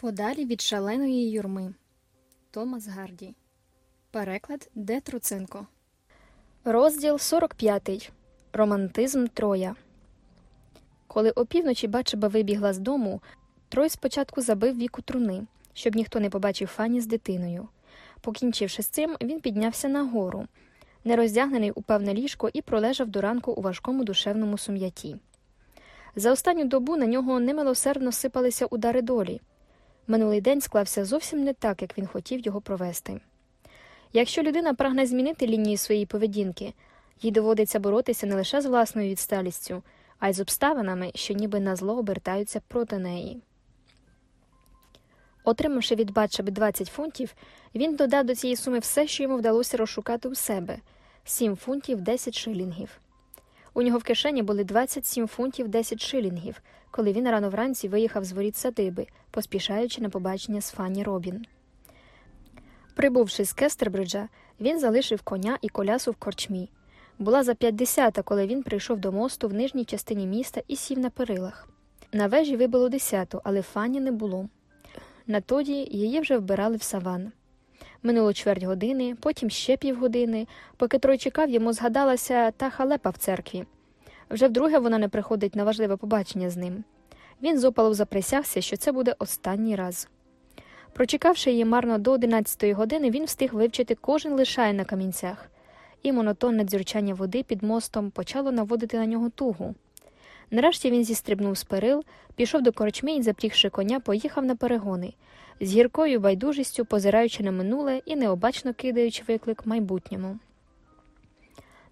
Подалі від шаленої юрми. Томас Гарді. Переклад Де Труценко. Розділ 45. Романтизм Троя. Коли опівночі Бачеба вибігла з дому, Трой спочатку забив віку труни, щоб ніхто не побачив фані з дитиною. Покінчивши з цим, він піднявся нагору, нероздягнений упав на ліжко і пролежав до ранку у важкому душевному сум'ятті. За останню добу на нього немилосердно сипалися удари долі. Минулий день склався зовсім не так, як він хотів його провести. Якщо людина прагне змінити лінію своєї поведінки, їй доводиться боротися не лише з власною відсталістю, а й з обставинами, що ніби на зло обертаються проти неї. Отримавши від Батшеби 20 фунтів, він додав до цієї суми все, що йому вдалося розшукати у себе 7 фунтів 10 шилінгів. У нього в кишені були 27 фунтів 10 шилінгів, коли він рано вранці виїхав з воріт садиби, поспішаючи на побачення з Фанні Робін. Прибувши з Кестербриджа, він залишив коня і колясу в корчмі. Була за 50, коли він прийшов до мосту в нижній частині міста і сів на перилах. На вежі вибило десяту, але Фанні не було. Натоді її вже вбирали в саван. Минуло чверть години, потім ще півгодини, поки Трой чекав, йому згадалася та халепа в церкві. Вже вдруге вона не приходить на важливе побачення з ним. Він з опалу заприсягся, що це буде останній раз. Прочекавши її марно до одинадцятої години, він встиг вивчити кожен лишай на камінцях, і монотонне дзюрчання води під мостом почало наводити на нього тугу. Нарешті він зістрибнув з перил, пішов до корчми і, запрігши коня, поїхав на перегони, з гіркою байдужістю позираючи на минуле і необачно кидаючи виклик майбутньому.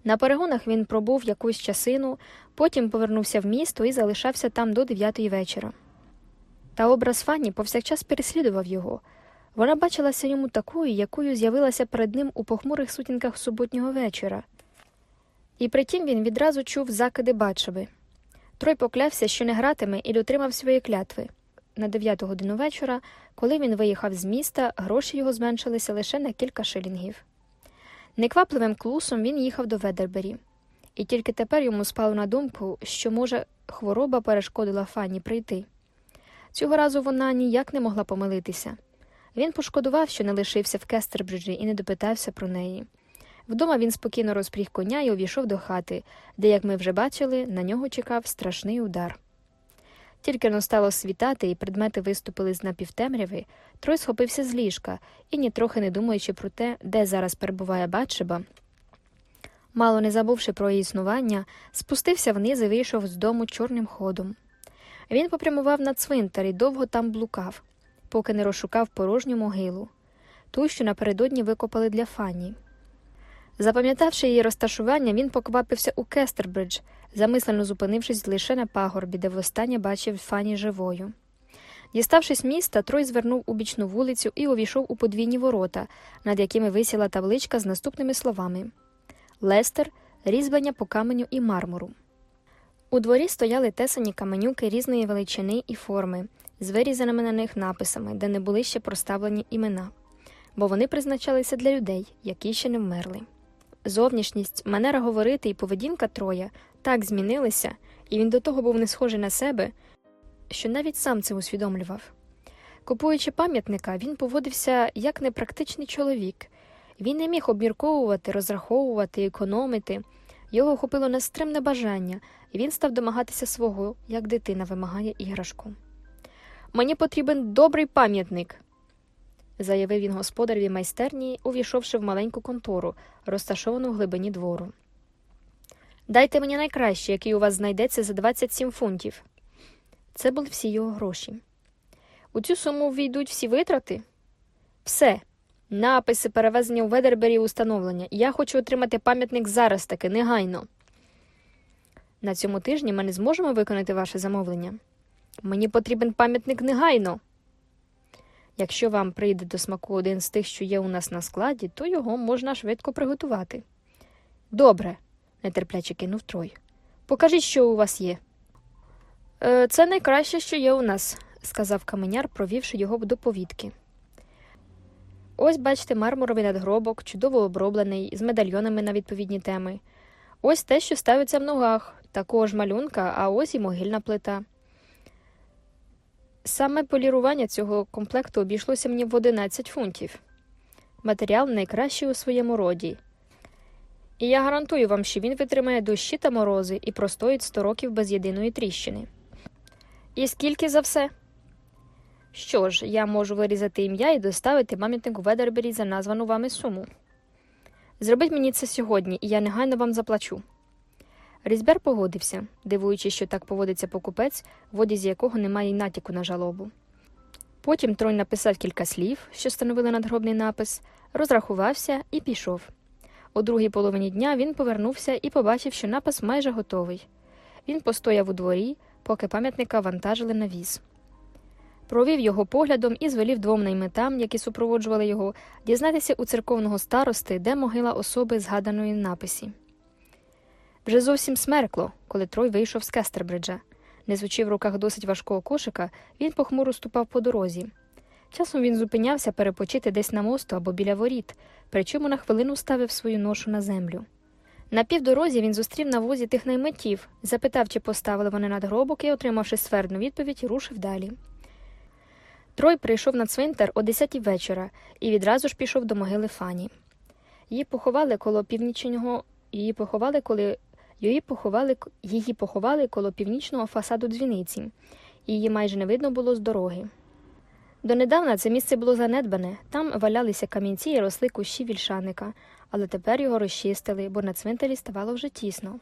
На перегонах він пробув якусь часину, потім повернувся в місто і залишався там до дев'ятої вечора. Та образ Фанні повсякчас переслідував його. Вона бачилася йому такою, якою з'явилася перед ним у похмурих сутінках суботнього вечора. І притім він відразу чув закиди бачови. Трой поклявся, що не гратиме, і дотримав своєї клятви. На дев'яту годину вечора, коли він виїхав з міста, гроші його зменшилися лише на кілька шилінгів. Неквапливим клусом він їхав до Ведербері, і тільки тепер йому спало на думку, що, може, хвороба перешкодила Фанні прийти. Цього разу вона ніяк не могла помилитися. Він пошкодував, що не лишився в Кестербриджі і не допитався про неї. Вдома він спокійно розпріг коня і увійшов до хати, де, як ми вже бачили, на нього чекав страшний удар. Тільки но стало світати, і предмети виступили з напівтемряви, Трой схопився з ліжка і, нітрохи не думаючи про те, де зараз перебуває Батшеба, мало не забувши про її існування, спустився вниз і вийшов з дому чорним ходом. Він попрямував на цвинтар і довго там блукав, поки не розшукав порожню могилу, ту, що напередодні викопали для Фанні. Запам'ятавши її розташування, він поквапився у Кестербридж, замислено зупинившись лише на пагорбі, де востаннє бачив Фані живою. Діставшись міста, Трой звернув у бічну вулицю і увійшов у подвійні ворота, над якими висіла табличка з наступними словами Лестер, різьблення по каменю і мармуру. У дворі стояли тесані каменюки різної величини і форми, з вирізаними на них написами, де не були ще проставлені імена, бо вони призначалися для людей, які ще не вмерли. Зовнішність, манера говорити і поведінка Троя так змінилися, і він до того був не схожий на себе, що навіть сам це усвідомлював. Купуючи пам'ятника, він поводився як непрактичний чоловік. Він не міг обмірковувати, розраховувати, економити. Його охопило нестримне бажання, і він став домагатися свого, як дитина вимагає іграшку. Мені потрібен добрий пам'ятник, заявив він господареві майстерні, увійшовши в маленьку контору, розташовану в глибині двору. Дайте мені найкраще, який у вас знайдеться за 27 фунтів. Це були всі його гроші. У цю суму війдуть всі витрати? Все. Написи, перевезення у Ведербері установлення. Я хочу отримати пам'ятник зараз таки, негайно. На цьому тижні ми не зможемо виконати ваше замовлення. Мені потрібен пам'ятник негайно. Якщо вам прийде до смаку один з тих, що є у нас на складі, то його можна швидко приготувати. Добре, нетерпляче кинув Трой. Покажіть, що у вас є. «Е, Це найкраще, що є у нас, сказав каменяр, провівши його до повідки. Ось, бачите, мармуровий надгробок, чудово оброблений, з медальйонами на відповідні теми. Ось те, що ставиться в ногах, такого ж малюнка, а ось і могильна плита. Саме полірування цього комплекту обійшлося мені в 11 фунтів. Матеріал найкращий у своєму роді. І я гарантую вам, що він витримає дощі та морози і простоїть 100 років без єдиної тріщини. І скільки за все? Що ж, я можу вирізати ім'я і доставити пам'ятнику Ведербері за названу вами суму. Зробіть мені це сьогодні, і я негайно вам заплачу. Різьбер погодився, дивуючись, що так поводиться покупець, в одязі якого немає й натяку на жалобу. Потім тронь написав кілька слів, що становили надгробний напис, розрахувався і пішов. У другій половині дня він повернувся і побачив, що напис майже готовий. Він постояв у дворі, поки пам'ятника вантажили на віз. Провів його поглядом і звелів двом наймитам, які супроводжували його, дізнатися у церковного старости, де могила особи, згаданої написі. Вже зовсім смеркло, коли Трой вийшов з Кестербриджа. Несучи в руках досить важкого кошика, він похмуро ступав по дорозі. Часом він зупинявся перепочити десь на мосту або біля воріт, причому на хвилину ставив свою ношу на землю. На півдорозі він зустрів на возі тих наймитів, запитав, чи поставили вони надгробок і, отримавши свердну відповідь, рушив далі. Трой прийшов на цвинтар о 10 вечора і відразу ж пішов до могили Фані. Її поховали коло північного, її поховали, коли її поховали, її поховали коло північного фасаду дзвіниці, її майже не видно було з дороги. Донедавна це місце було занедбане, там валялися камінці і росли кущі вільшаника, але тепер його розчистили, бо на цвинтарі ставало вже тісно.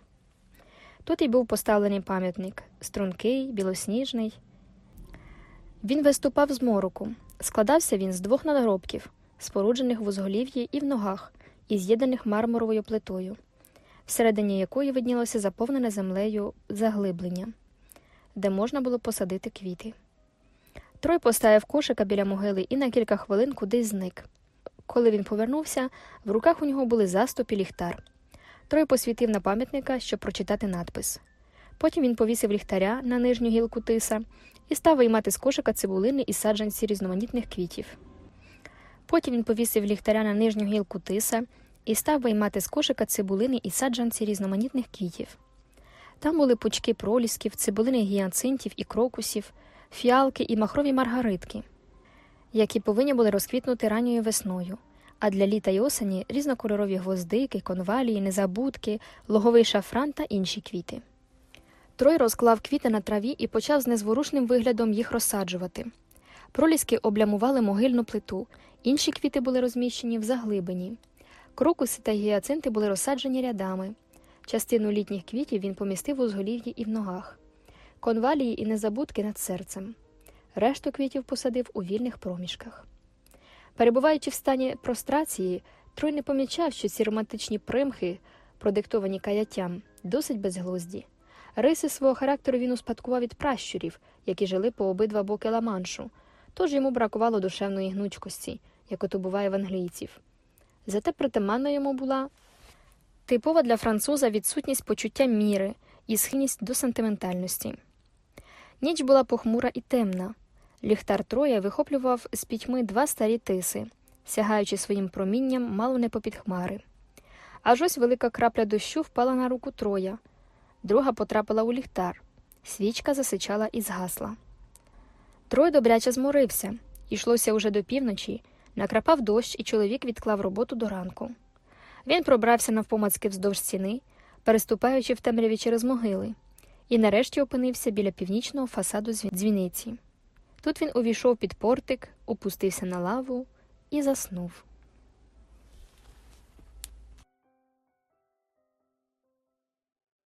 Тут і був поставлений пам'ятник стрункий, білосніжний. Він виступав з мороку. Складався він з двох надгробків, споруджених в узголів'ї і в ногах, і з'єднаних мармуровою плитою, всередині якої виднілося заповнене землею заглиблення, де можна було посадити квіти. Трой поставив кошика біля могили і на кілька хвилин кудись зник. Коли він повернувся, в руках у нього були заступ і ліхтар. Трой посвітив на пам'ятника, щоб прочитати надпис. Потім він повісив ліхтаря на нижню гілку тиса і став виймати з кошика цибулини і саджанці різноманітних квітів. Потім він повісив ліхтаря на нижню гілку тиса і став виймати з кошика цибулини і саджанці різноманітних квітів. Там були пучки пролісків, цибулини гіацинтів і крокусів, фіалки і махрові маргаритки, які повинні були розквітнути ранньою весною, а для літа й осені різнокольорові гвоздики, конвалії, незабудки, логовий шафран та інші квіти. Трой розклав квіти на траві і почав з незворушним виглядом їх розсаджувати. Проліски облямували могильну плиту, інші квіти були розміщені в заглибині. Крокуси та гіацинти були розсаджені рядами. Частину літніх квітів він помістив у зголів'ї і в ногах, конвалії і незабудки над серцем. Решту квітів посадив у вільних проміжках. Перебуваючи в стані прострації, Трой не помічав, що ці романтичні примхи, продиктовані каяттям, досить безглузді. Риси свого характеру він успадкував від пращурів, які жили по обидва боки ламаншу, тож йому бракувало душевної гнучкості, як ото буває в англійців. Зате притаманна йому була типова для француза відсутність почуття міри і схильність до сентиментальності. Ніч була похмура і темна. Ліхтар Троя вихоплював з пітьми два старі тиси, сягаючи своїм промінням мало не попід хмари. Аж ось велика крапля дощу впала на руку Троя, друга потрапила у ліхтар. Свічка засичала і згасла. Трой добряче зморився. Йшлося уже до півночі, накрапав дощ, і чоловік відклав роботу до ранку. Він пробрався навпомацьки вздовж стіни, переступаючи в темряві через могили, і нарешті опинився біля північного фасаду дзвіниці. Тут він увійшов під портик, опустився на лаву і заснув.